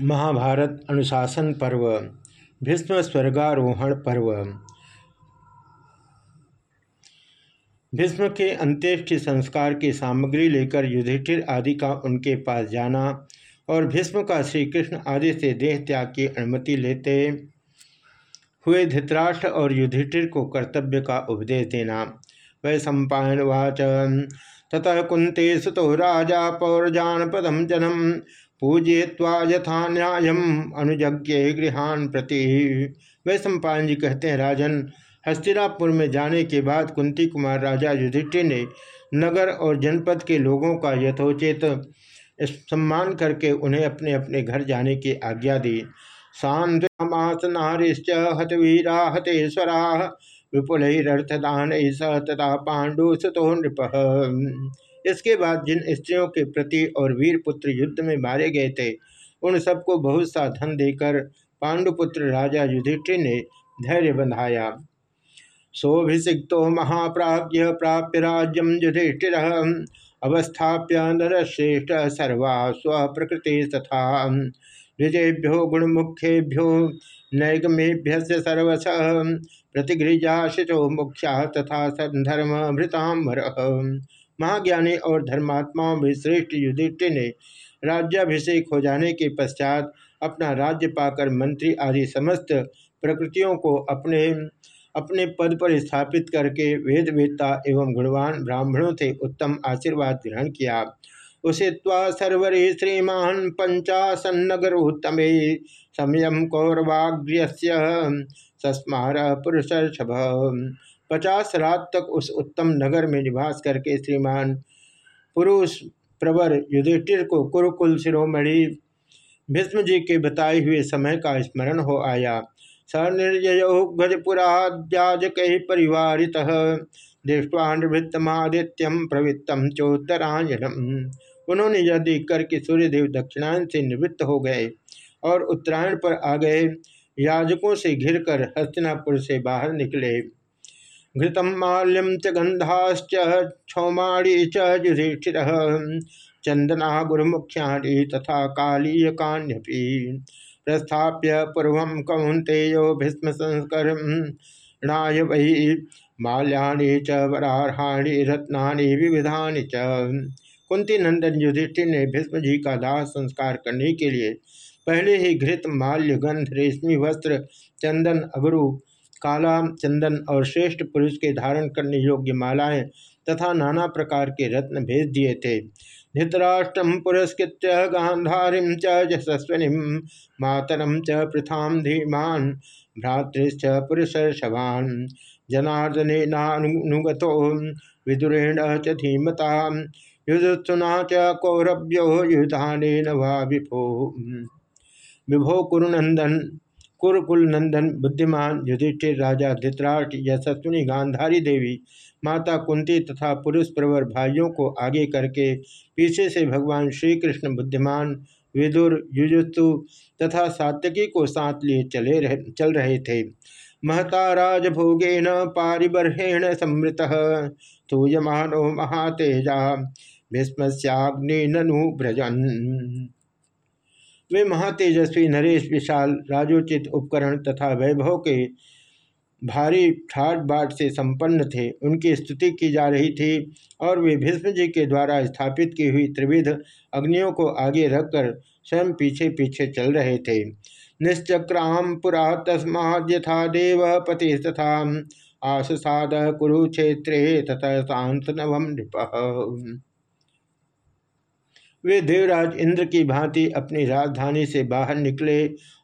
महाभारत अनुशासन पर्व, भीष्म स्वर्गारोहण पर्व। भीष्म के अंत्येष्टि संस्कार की सामग्री लेकर युधिष्ठिर आदि का उनके पास जाना और भीष्म का श्री कृष्ण आदि से देह त्याग की अनुमति लेते हुए धृतराष्ट्र और युधिष्ठिर को कर्तव्य का उपदेश देना। वै सम्पावाच ततः कुंते सुतो राजा पौरजानपदम जनम। पूजय्वा यथा न्याय अनुजज्ञ गृहान प्रति। वे सम्पान जी कहते हैं, राजन, हस्तिनापुर में जाने के बाद कुंती कुमार राजा युधिष्ठिर ने नगर और जनपद के लोगों का यथोचित सम्मान करके उन्हें अपने अपने घर जाने की आज्ञा दी। सांध्यामास नारिश्च हतवीरा हतेश्वरा विपुलर्थदान तथा पांडु सुतो नृप। इसके बाद जिन स्त्रियों के प्रति और वीर पुत्र युद्ध में मारे गए थे, उन सबको बहुत सा धन देकर पांडुपुत्र राजा युधिष्ठिर ने धैर्य बंधाया। सोभिषिक्तो महाप्राज्य प्राप्य राज्यम युधिष्ठिर, अवस्थाप्य नरश्रेष्ठ सर्वा स्वप्रकृति तथा। विजयभ्यो गुणमुख्येभ्यो नैगमेभ्य सर्वश प्रतिगृजाशिचो मुख्या तथा संधर्म भृतांबर महाज्ञानी और धर्मात्माओं में श्रेष्ठ युधिष्ठिर ने राज्याभिषेक हो जाने के पश्चात अपना राज्य पाकर मंत्री आदि समस्त प्रकृतियों को अपने अपने पद पर स्थापित करके वेद वेदता एवं गुणवान ब्राह्मणों से उत्तम आशीर्वाद ग्रहण किया। उसे सर्वरी श्रीमान पंचासन्नगरोत्तमे समयम कौरवाग्र्य सस्मार पुरुष पचास रात तक उस उत्तम नगर में निवास करके श्रीमान पुरुष प्रवर युधिष्ठिर को कुरुकुल शिरोमणि भीष्म जी के बताए हुए समय का स्मरण हो आया। स निर्जय गजपुराद्याजक परिवारित दृष्टवा प्रवृत्तम चोत्तरायणम। उन्होंने यह देख कर कि सूर्यदेव दक्षिणायन से निवृत्त हो गए और उत्तरायण पर आ गए। याजकों से घिरकर हस्तिनापुर से बाहर निकले। घृतम माल्यम च गंधाश्च क्षौमाणी च युधिष्ठिर। चंदना गुरुमुख्याणी तथा कालीय कान्यपी प्रस्थाप्य पूर्व कौंतेयो भीष्म संस्कर वही माल्याणी च वराहाणी रत्नानि, विविधानि च। कुंती नंदन युधिष्ठिर ने भीष्म जी का दाह संस्कार करने के लिए पहले ही घृत माल्य गंध, रेशमी वस्त्र, चंदन अगरु काला चंदन और श्रेष्ठ पुरुष के धारण करने योग्य मालाएँ तथा नाना प्रकार के रत्न भेज दिए थे। धृतराष्ट्रम पुरस्कृत गांधारी च यशस्विनी मातरम च पृथाम धीमान, भ्रातृश्च पुरुषर्षभान, जनार्दन नानुगत, विदुरेण च धीमता, युजुत्सुना च कौरभ्यो युधान विभो। विभो कुरुनंदन कुरकुल नंदन बुद्धिमान, युधिष्ठिर राजा धित्राट यशस्विनी, गांधारी देवी, माता कुंती तथा पुरुष प्रवर भाइयों को आगे करके पीछे से भगवान श्री कृष्ण बुद्धिमान, विदुर युजुत्सु तथा सात्यकी को साथ लिए चले रहे, चल रहे थे। महता राजभोगेन पारिबर्हेण समृत तूयमानो महातेजा भीष्मस्याग्नि ननु ब्रजन वे महातेजस्वी नरेश विशाल, राजोचित उपकरण तथा वैभव के भारी ठाट बाट से संपन्न थे। उनकी स्तुति की जा रही थी और वे भीष्म जी के द्वारा स्थापित की हुई त्रिविध अग्नियों को आगे रखकर स्वयं पीछे पीछे चल रहे थे। निश्चक्राम पुरा तस्मा यथा देव पति तथा आसाद कुरुक्षेत्रे तथा शांत नवम नृप। वे देवराज इंद्र की भांति अपनी राजधानी से बाहर निकले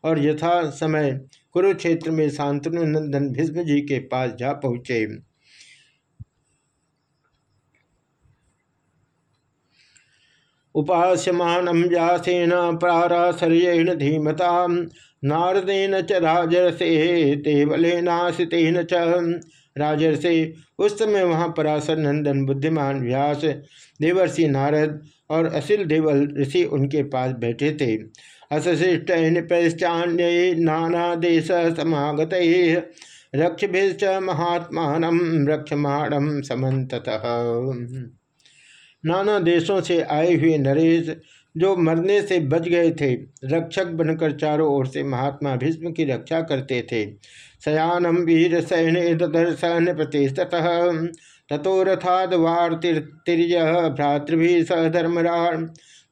और यथा समय कुरुक्षेत्र में शांतनु नंदन भीष्म जी के पास जा पहुँचे। उपास्यमानम व्यासेन प्रारासर्येण धीमता, नारदेन च राजरसे देवलेनाशितेन च। राजर्षे, उस समय वहाँ पराशर नंदन बुद्धिमान व्यास, देवर्षि नारद और असिल देवल ऋषि उनके पास बैठे थे। अशिष्ट निपैश्चान्य नाना देश समागत रक्ष रक्षभिश्च महात्मा रक्षमाणम समत नाना देशों से आए हुए नरेश, जो मरने से बच गए थे, रक्षक बनकर चारों ओर से महात्मा भीष्म की रक्षा करते थे। शयानम वीर सैन्य ददर्शन प्रतिस्तः तथो रथाद वार्तिर्य भ्रातृभि स धर्मराज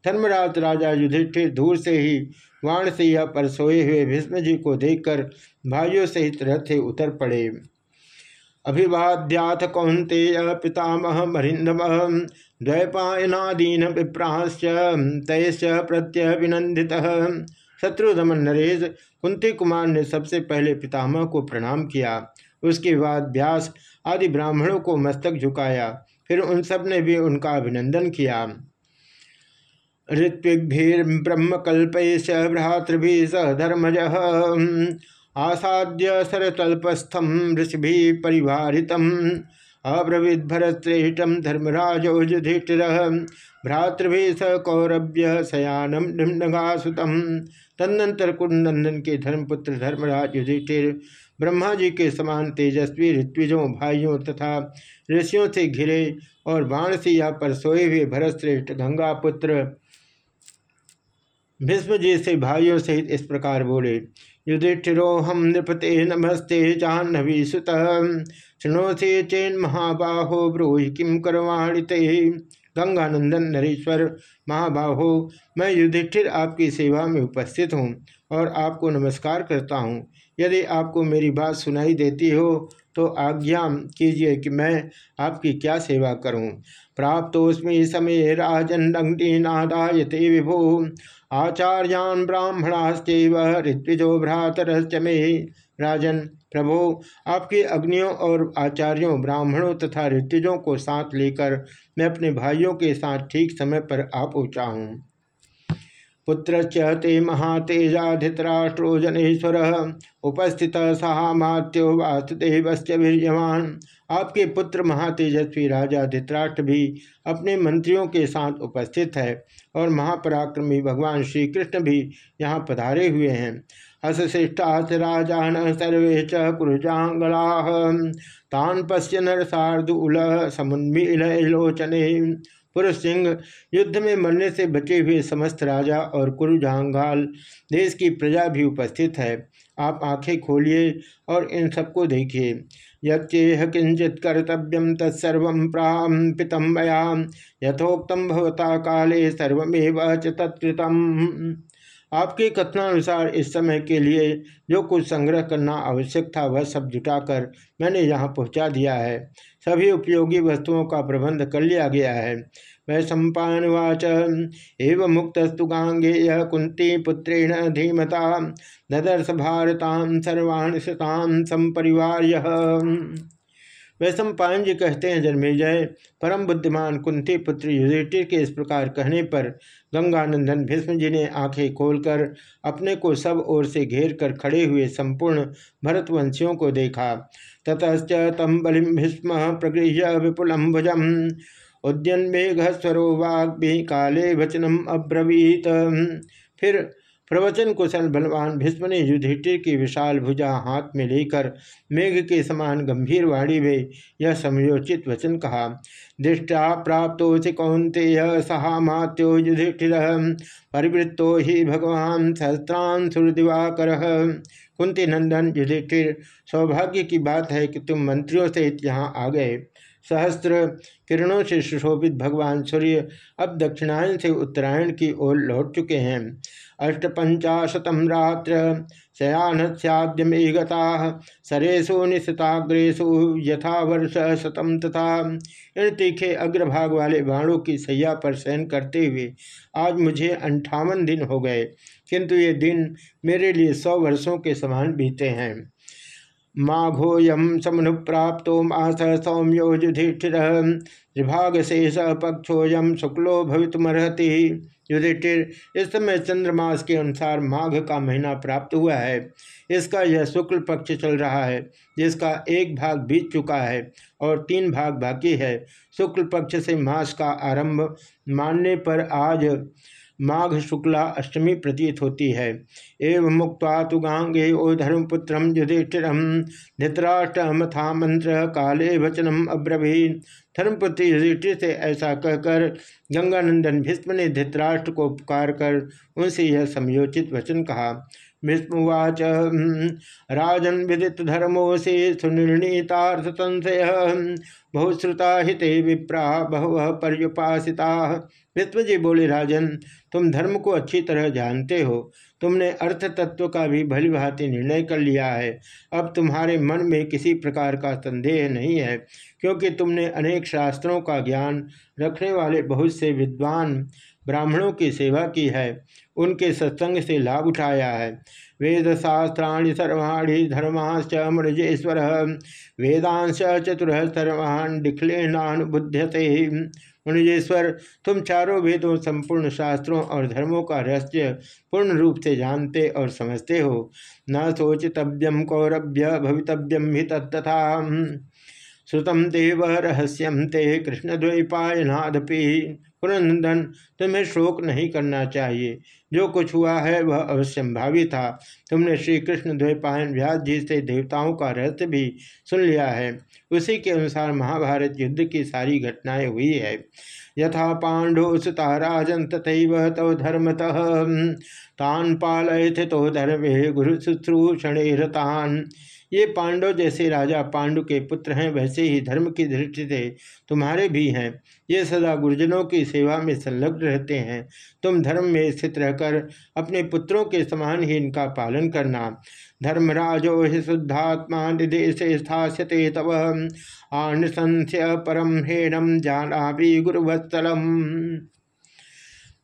धर्मराज राजा युधिष्ठिर दूर से ही वाण से यह पर सोए हुए भीष्म जी को देखकर भाइयों सहित रथ उतर पड़े। अभिवाद्याथ कौंतेय पितामह मरिंदम द्वैपायनादीन विप्राश्च तयश्च प्रत्यभिनंदित शत्रुधमन नरेश कुंती कुमार ने सबसे पहले पितामह को प्रणाम किया। उसके बाद व्यास आदि ब्राह्मणों को मस्तक झुकाया। फिर उन सबने भी उनका अभिनंदन किया। ऋत्विग्भिर्ब्रह्मकल्पैश्च भ्रातृभि सह धर्मज। आसाद्य सरतल्पस्थम ऋषि परिवारित अब्रवीद भरतश्रेष्ठम धर्मराज युधिष्ठिर भ्रातृभि स कौरभ्य शयानम निम्नगासुतम। तदनंतर कुंदन के धर्मपुत्र धर्मराज युधिष्ठिर ब्रह्मा जी के समान तेजस्वी ऋत्विजों, भाइयों तथा ऋषियों से घिरे और बाणसिया पर सोए हुए भरतश्रेष्ठ गंगापुत्र भीष्म जी से भाइयों सहित इस प्रकार बोले युधिष्ठिरो हम नृपते नमस्ते जाह्नवी सुत शृणोसे चेन महाबाहो ब्रूहि किम करवाणित गंगानंदन नरेश्वर महाबाहो, मैं युधिष्ठिर आपकी सेवा में उपस्थित हूँ और आपको नमस्कार करता हूँ। यदि आपको मेरी बात सुनाई देती हो तो आज्ञा कीजिए कि मैं आपकी क्या सेवा करूँ। प्राप्तोस्मी समय राजन नादायते विभो। आचार्यान ब्राह्मणाश्चैव ऋत्विजो भ्रातरश्च मे। राजन, प्रभो, आपके अग्नियों और आचार्यों, ब्राह्मणों तथा ऋत्विजों को साथ लेकर मैं अपने भाइयों के साथ ठीक समय पर आ पहुँचा हूँ। पुत्र ते महातेजा धृतराष्ट्रो जनेश्वर उपस्थित सहामात्यो वासुदेवश्च वीर्यवान। आपके पुत्र महातेजस्वी राजा धृतराष्ट्र भी अपने मंत्रियों के साथ उपस्थित है और महापराक्रमी भगवान श्री कृष्ण भी यहाँ पधारे हुए हैं। हसशिष्टाच राजान सर्वे च चुरुजांगला तान पश्य नर शार्दूल समुन्मीलोचने पुरुष सिंह युद्ध में मरने से बचे हुए समस्त राजा और कुरुजांगाल, देश की प्रजा भी उपस्थित है। आप आँखें खोलिए और इन सबको देखिए। यच्चेह किंचित कर्तव्यम तत्सर्व प्रापितम मया। यथोक्तम भवता काले सर्वमेव तत्कृतम। आपके कथनानुसार इस समय के लिए जो कुछ संग्रह करना आवश्यक था, वह सब जुटाकर मैंने यहाँ पहुँचा दिया है। सभी उपयोगी वस्तुओं का प्रबंध कर लिया गया है। वह सम्पावाच एवं मुक्तस्तु गांगेय कुंती पुत्रेण धीमता ददर्श भारतां सर्वान् शतां संपरिवार वैश्व पायन जी कहते हैं, जन्मेजय, परम बुद्धिमान कुंती पुत्र युधिष्ठिर के इस प्रकार कहने पर गंगानंदन भीष्म जी ने आँखें खोलकर अपने को सब ओर से घेर कर खड़े हुए संपूर्ण भरतवंशियों को देखा। ततच तम बलिम भीष्म प्रगृह्य विपुलम भुजम। उद्यन मेघ स्वरो वाग्भि काले वचनम अब्रवीत। फिर प्रवचन कुशल बलवान भीष्म ने युधिष्ठिर की विशाल भुजा हाथ में लेकर मेघ के समान गंभीर वाणी में यह समयोचित वचन कहा, दृष्टा प्राप्त कौंतेय सहामात्यो युधिष्ठिर, परिवृत्तो ही भगवान सहस्त्रां सुरदिवाकर। कुंती नंदन युधिष्ठिर, सौभाग्य की बात है कि तुम मंत्रियों सहित यहाँ आ गए। सहस्त्र किरणों से सुशोभित भगवान सूर्य अब दक्षिणायन से उत्तरायण की ओर लौट चुके हैं। अष्टपंचाशतम रात्र शयान सद्यमेगता सरेशु निशताग्रेशु यथा वर्ष शतम तथा। इन तीखे अग्रभाग वाले बाणों की सैया पर शयन करते हुए आज मुझे अंठावन दिन हो गए, किंतु ये दिन मेरे लिए सौ वर्षों के समान बीते हैं। माघोयम समनुप्राप्त मास सौम्यो युधिष्ठिर। विभाग शेष पक्षोयम शुक्लो भवितमर्हति। युधिष्ठिर, इस समय चंद्रमास के अनुसार माघ का महीना प्राप्त हुआ है। इसका यह शुक्ल पक्ष चल रहा है, जिसका एक भाग बीत चुका है और तीन भाग बाकी है। शुक्ल पक्ष से मास का आरंभ मानने पर आज माघ शुक्ला अष्टमी प्रतीत होती है। एवं मुक्त तो गांगे ओ धर्मपुत्र युधिष्ठिर। धृतराष्ट्रमथा मंत्र काले वचनम अब्रवी धर्मपुत्र युधिष्ठिर से ऐसा कहकर गंगानंदन भीष्म ने धृतराष्ट्र को पुकार कर उनसे यह समयोचित वचन कहा। भीष्मवाच राजन विदित धर्मोसे सुनिर्णीतार्थ संशय। बहुश्रुता हिते विप्रा बहुव पर्युपासिता। विश्वजी बोले, राजन, तुम धर्म को अच्छी तरह जानते हो। तुमने अर्थ तत्व का भी भली भांति निर्णय कर लिया है। अब तुम्हारे मन में किसी प्रकार का संदेह नहीं है, क्योंकि तुमने अनेक शास्त्रों का ज्ञान रखने वाले बहुत से विद्वान ब्राह्मणों की सेवा की है, उनके सत्संग से लाभ उठाया है। वेद शास्त्राणी सर्वाणी धर्माश्च मृजेश्वर, वेदांश चतुर सर्वान् डिखलेनानुबुध्यते मनुजेश्वर, तुम चारों वेदों, संपूर्ण शास्त्रों और धर्मों का रहस्य पूर्ण रूप से जानते और समझते हो। न सोचितव्यम कौरभ्य भवितव्यम ही तत्था श्रुतम देव रहस्यम ते कृष्ण पुनंदन तुम्हें शोक नहीं करना चाहिए। जो कुछ हुआ है, वह अवश्यंभावी था। तुमने श्री कृष्ण द्वैपायन व्यास जी से देवताओं का रहस्य भी सुन लिया है। उसी के अनुसार महाभारत युद्ध की सारी घटनाएँ हुई है। यथा पांडो सुता राजन तथा तव धर्मतः। तान पालय थे तो धर्मे गुरु शुश्रूषण रतान ये पांडव जैसे राजा पांडु के पुत्र हैं, वैसे ही धर्म की दृष्टि से तुम्हारे भी हैं। ये सदा गुरुजनों की सेवा में संलग्न रहते हैं। तुम धर्म में स्थित रहकर अपने पुत्रों के समान ही इनका पालन करना। धर्मराजो हि शुद्धात्मा निदेश स्थास्यते तव। आनसंस्य परम हेणम जाना भी गुरुवत्सलम।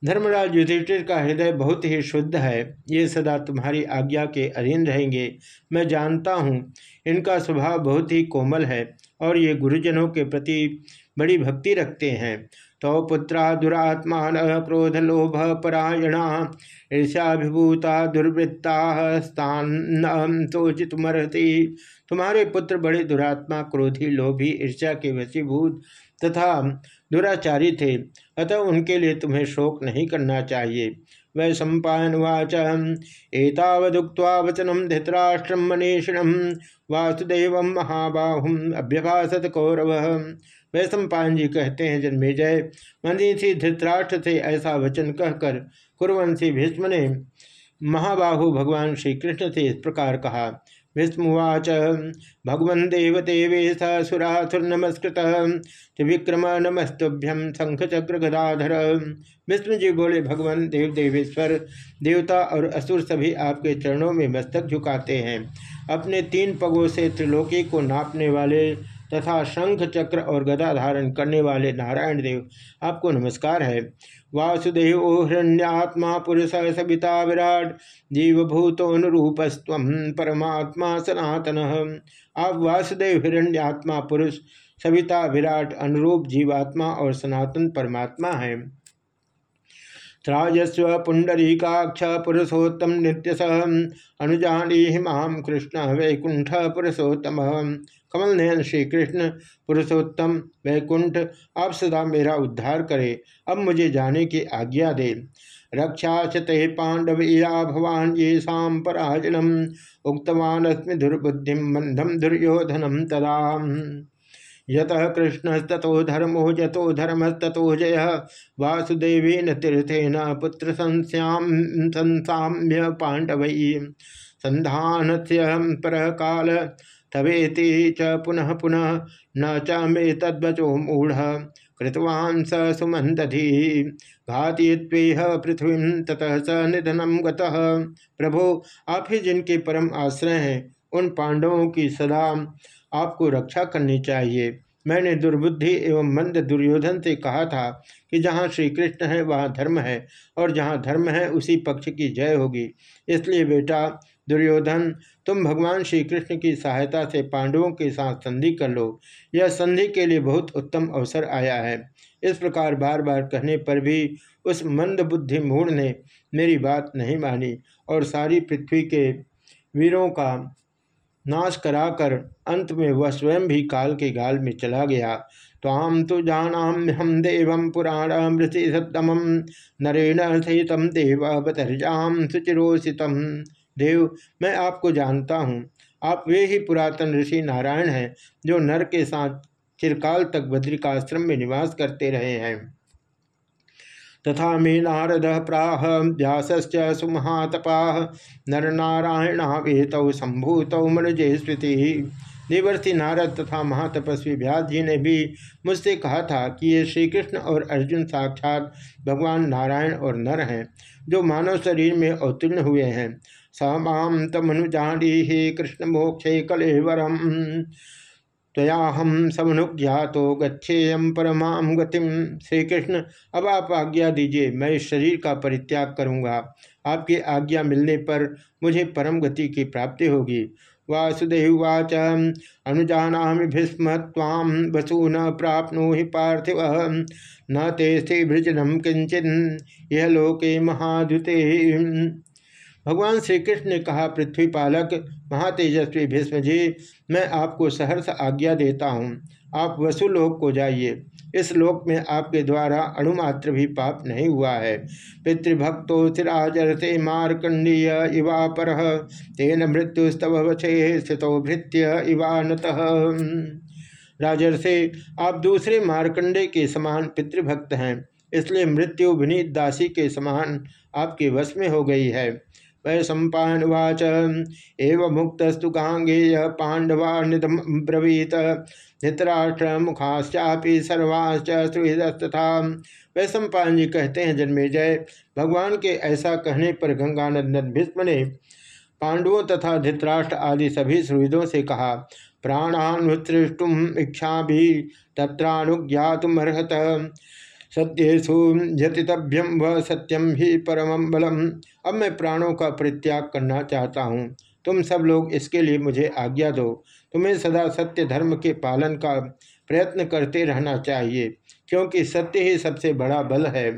धर्मराज युधिष्ठिर का हृदय बहुत ही शुद्ध है। ये सदा तुम्हारी आज्ञा के अधीन रहेंगे। मैं जानता हूँ, इनका स्वभाव बहुत ही कोमल है और ये गुरुजनों के प्रति बड़ी भक्ति रखते हैं। तो पुत्रा दुरात्मा न क्रोध लोभ परायणा, ईर्ष्याभिभूता दुर्वृत्ता स्थान शोचितमर्हति तुम्हारे पुत्र बड़े दुरात्मा, क्रोधी, लोभी, ईर्ष्या के वशीभूत तथा दुराचारी थे। अतः उनके लिए तुम्हें शोक नहीं करना चाहिए। वै सम्पावाच एतावदुक्त्वा वचनम धृतराष्ट्रम मनीषिणम वासुदेव महाबाहुम अभ्यभाषत कौरव। वै सम्पायन जी कहते हैं जन्मे जय मनीषी धृतराष्ट्र से ऐसा वचन कहकर कुरवंशी भीष्म ने महाबाहु भगवान श्री कृष्ण से इस प्रकार कहा। विस्मुवाच भगवन देवदेवेश सुरासुर्नमस्कृत, त्रिविक्रम नमस्तुभ्यम शंख चक्र गदाधर विष्णु जी बोले, भगवान देव देवेश्वर, देवता और असुर सभी आपके चरणों में मस्तक झुकाते हैं। अपने तीन पगों से त्रिलोकी को नापने वाले तथा शंख चक्र और गदा धारण करने वाले नारायण देव, आपको नमस्कार है। वासुदेव हिरण्यात्मा पुरुष सविता विराट जीवभूतोनुरूपस्व परमात्मा सनातन। आप वासुदेव हिरण्यात्मा, पुरुष सविता विराट, अनुरूप जीवात्मा और सनातन परमात्मा हैं। त्राजस्व पुंडरीकाक्ष, पुरुषोत्तम नित्यस अनुजानी माम कृष्ण, वैकुंठ पुरुषोत्तम। कमल नयन श्री कृष्ण पुरुषोत्तम, वैकुंठ आप सदा मेरा उद्धार करें, अब मुझे जाने की आज्ञा दे। रक्षा ते पांडव या भवान ये शाम पराजनम, उक्तवान दुर्बुद्धि मंदम दुर्योधनम तदा। यत कृष्ण तथो धर्मो, जतो धर्मस्तो जय, वासुदेवेन तीर्थेन पुत्र संस्याम संसाम्य पांडव संधान पर काल तवेति च पुनः पुनः न च तद्वचो मूढ़ कृतवान् स सुमंदधि घातीत्वेह पृथ्वी ततः स निधनम गतः। प्रभो, आप ही जिनके परम आश्रय हैं, उन पांडवों की सदा आपको रक्षा करनी चाहिए। मैंने दुर्बुद्धि एवं मंद दुर्योधन से कहा था कि जहाँ श्री कृष्ण है, वहाँ धर्म है और जहाँ धर्म है, उसी पक्ष की जय होगी। इसलिए बेटा, दुर्योधन, तुम भगवान श्री कृष्ण की सहायता से पांडवों के साथ संधि कर लो। यह संधि के लिए बहुत उत्तम अवसर आया है। इस प्रकार बार बार कहने पर भी उस मंद बुद्धि मूढ़ ने मेरी बात नहीं मानी और सारी पृथ्वी के वीरों का नाश कराकर अंत में वह स्वयं भी काल के गाल में चला गया। ताम तो जानाम हम देव पुराण मृति सत्तम नरेण सहित देव बतर्जाम सुचिरोषितम देव, मैं आपको जानता हूँ, आप वे ही पुरातन ऋषि नारायण हैं, जो नर के साथ चिरकाल तक बद्रिकाश्रम में निवास करते रहे हैं। तथा मे नारद प्राह व्यास सुमहातपा नर नारायण वेतौ संभूतौ मनुजे स्मृति देवर्षि नारद तथा महातपस्वी व्यास जी ने भी मुझसे कहा था कि ये श्री कृष्ण और अर्जुन साक्षात भगवान नारायण और नर हैं, जो मानव शरीर में अवतीर्ण हुए हैं। समाम तमनुजानी हे कृष्ण मोक्षे कलेवरम। तयाहम समनुज्ञातो गच्छेयम परमाम गतिम श्री कृष्ण अब आप आज्ञा दीजिए, मैं इस शरीर का परित्याग करूँगा। आपकी आज्ञा मिलने पर मुझे परम गति की प्राप्ति होगी। वासुदेवाच अनुजाना भीस्म ताम वसु न प्राप्नु ही पार्थिव, न तेस्ते भृजनम किंचन यह लोके महादुते भगवान श्री कृष्ण ने कहा पृथ्वी पालक महातेजस्वी भीष्म जी, मैं आपको सहर्ष आज्ञा देता हूँ। आप वसुलोक को जाइए। इस लोक में आपके द्वारा अणुमात्र भी पाप नहीं हुआ है। पितृभक्तो सिराजरते मारकंडीय इवा पर, तेन मृत्युस्तव वचे स्थितो भृत्य इवानत से आप दूसरे मारकंडे के समान पितृभक्त हैं। इसलिए मृत्यु विनीत दासी के समान आपके वश में हो गई है। वै सम्पावाच एवं मुक्तस्तु गांगेय पांडवा निधम ब्रवीत। धृतराष्ट्र मुखाश्चापि सर्वाश्च सुहृदस्तथा। वैश्वपायन जी कहते हैं जन्मे जय भगवान के ऐसा कहने पर गंगानंदन भीष्म ने पांडवों तथा धृतराष्ट्र आदि सभी सुहृदों से कहा प्राणानुसृष्टुम इच्छा भी तत्रानुज्ञातमर्हत सत्येशु यतितभ्यम व सत्यम ही परम बलम। अब मैं प्राणों का परित्याग करना चाहता हूँ। तुम सब लोग इसके लिए मुझे आज्ञा दो। तुम्हें सदा सत्य धर्म के पालन का प्रयत्न करते रहना चाहिए, क्योंकि सत्य ही सबसे बड़ा बल है।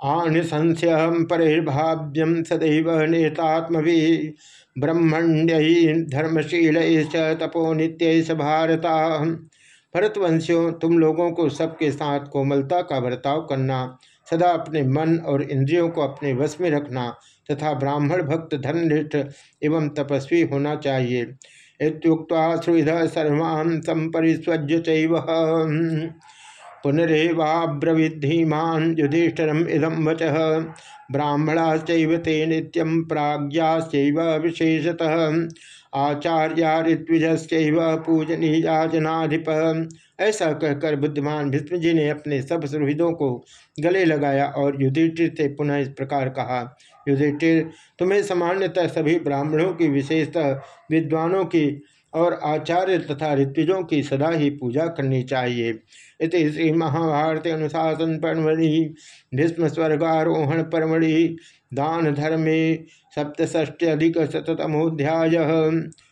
आनिशंस्य परिर्भाव्यम सदैव नेतात्म ब्रह्मण्य ही धर्मशील तपो नित्य भारता। भरतवंशियों, तुम लोगों को सबके साथ कोमलता का बर्ताव करना सदा अपने मन और इंद्रियों को अपने वश में रखना तथा ब्राह्मण भक्त धर्मनिष्ठ एवं तपस्वी होना चाहिए। इतुक्ता श्रुध सर्वान् संपरिस्वज्य चैव। पुनरेवाब्रविधीमान युधिष्ठरम इदम वच। ब्राह्मणाश्चैव ते नित्यम प्राज्ञाश्चैव विशेषतः। आचार्या जनाधिप ऐसा कहकर बुद्धिमान भीष्म जी ने अपने सब सुहृदों को गले लगाया और युधिष्ठिर से पुनः इस प्रकार कहा, युधिष्ठिर, तुम्हें सामान्यतः सभी ब्राह्मणों की विशेषतः विद्वानों की और आचार्य तथा ऋत्विजों की सदा ही पूजा करनी चाहिए। इस श्री महाभारत अनुशासन परमणि भीष्म स्वर्गारोहण परमणि दान धर्मे सप्तष्ट्यधिक शतमोध्याय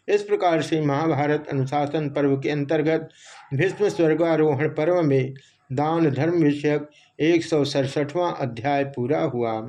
इस प्रकार से महाभारत अनुशासन पर्व के अंतर्गत भीष्म स्वर्गारोहण पर्व में दान धर्म विषयक एक सौ अध्याय पूरा हुआ।